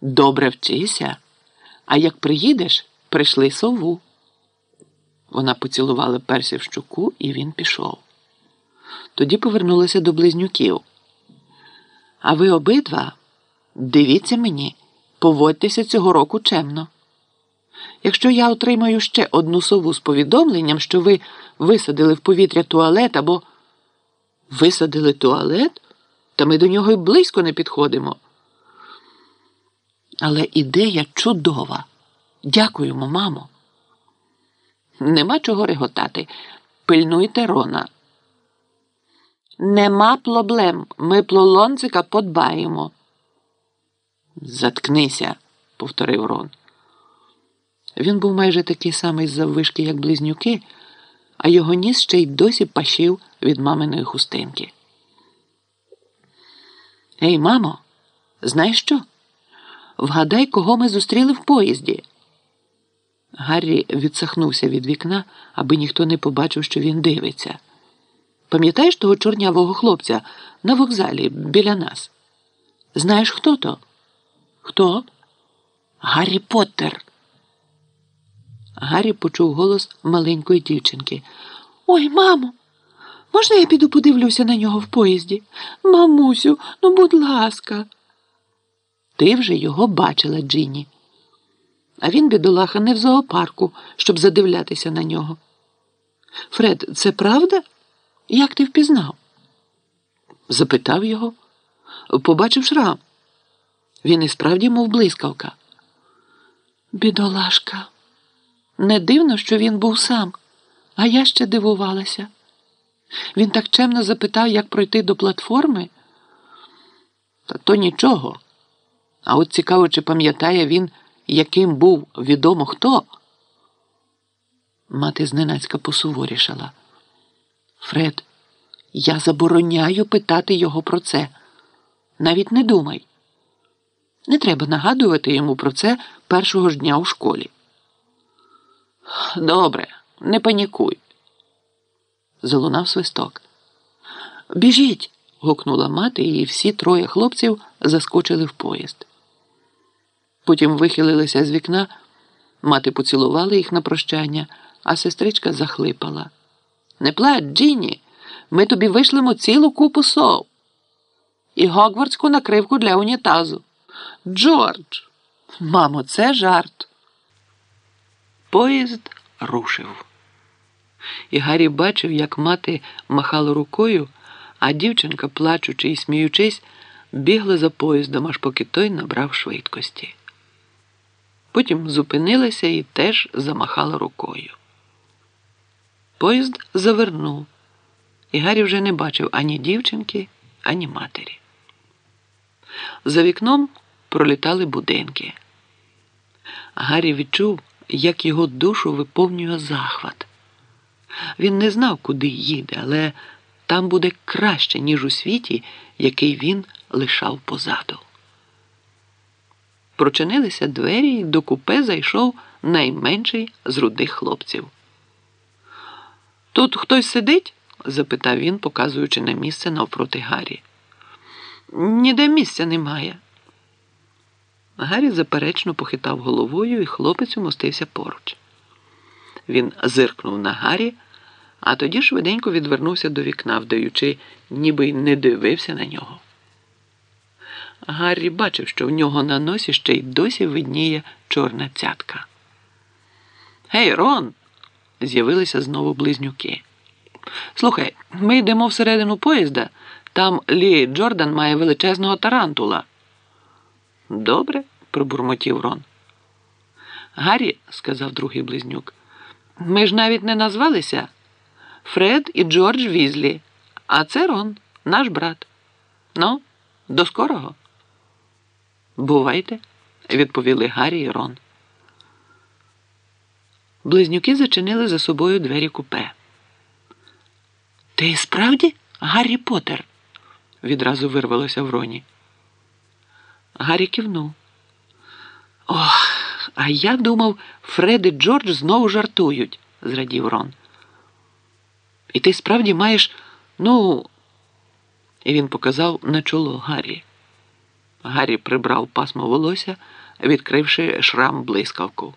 Добре вчися, а як приїдеш, прийшли сову. Вона поцілувала Персі в щуку, і він пішов. Тоді повернулася до близнюків. А ви обидва дивіться мені, поводьтеся цього року чемно. Якщо я отримаю ще одну сову з повідомленням, що ви висадили в повітря туалет або висадили туалет, та ми до нього й близько не підходимо. Але ідея чудова. Дякуємо, мамо. Нема чого реготати. Пильнуйте Рона. Нема проблем. Ми про лонцика подбаємо. Заткнися, повторив Рон. Він був майже такий самий заввишки, як близнюки, а його ніс ще й досі пащив від маминої хустинки. Ей, мамо, знаєш що? Вгадай, кого ми зустріли в поїзді. Гаррі відсахнувся від вікна, аби ніхто не побачив, що він дивиться. Пам'ятаєш того чорнявого хлопця на вокзалі біля нас? Знаєш, хто то? Хто? Гаррі Поттер. Гаррі почув голос маленької дівчинки. Ой, мамо, можна я піду подивлюся на нього в поїзді? Мамусю, ну будь ласка. Ти вже його бачила, Джинні. А він, бідолаха, не в зоопарку, щоб задивлятися на нього. Фред, це правда? Як ти впізнав? Запитав його, побачив шрам. Він і справді мов блискавка. Бідолашка. Не дивно, що він був сам, а я ще дивувалася. Він так чемно запитав, як пройти до платформи. Та то нічого. А от цікаво, чи пам'ятає він, яким був відомо хто. Мати зненацька посуворішала. Фред, я забороняю питати його про це. Навіть не думай. Не треба нагадувати йому про це першого ж дня у школі. Добре, не панікуй. Залунав свисток. Біжіть. гукнула мати, і всі троє хлопців заскочили в поїзд. Потім вихилилися з вікна, мати поцілувала їх на прощання, а сестричка захлипала. Не плач, Джіні, ми тобі вишлемо цілу купу сов. І гогвардську накривку для унітазу. Джордж, мамо, це жарт. Поїзд рушив. І Гаррі бачив, як мати махала рукою, а дівчинка, плачучи і сміючись, бігла за поїздом, аж поки той набрав швидкості. Потім зупинилася і теж замахала рукою. Поїзд завернув, і Гаррі вже не бачив ані дівчинки, ані матері. За вікном пролітали будинки. Гаррі відчув, як його душу виповнює захват. Він не знав, куди їде, але там буде краще, ніж у світі, який він лишав позаду. Прочинилися двері, і до купе зайшов найменший з рудих хлопців. Тут хтось сидить? запитав він, показуючи на місце навпроти Гаррі. Ніде місця немає. Гаррі заперечно похитав головою, і хлопець умостився поруч. Він зиркнув на Гаррі, а тоді швиденько відвернувся до вікна, вдаючи, ніби й не дивився на нього. Гаррі бачив, що в нього на носі ще й досі видніє чорна цятка. Гей, Рон! з'явилися знову близнюки. Слухай, ми йдемо всередину поїзда. Там Лі Джордан має величезного тарантула. Добре, пробурмотів Рон. Гаррі, сказав другий близнюк, ми ж навіть не назвалися Фред і Джордж Візлі, а це Рон, наш брат. Ну, до скорого. Бувайте, відповіли Гаррі і Рон. Близнюки зачинили за собою двері купе. Ти справді Гаррі Поттер?» – відразу вирвалося в Роні. Гаррі кивнув. Ох, а я думав, Фред і Джордж знову жартують, зрадів Рон. І ти справді маєш, ну, і він показав на чоло Гаррі. Гаррі прибрав пасмо волосся, відкривши шрам блискавку.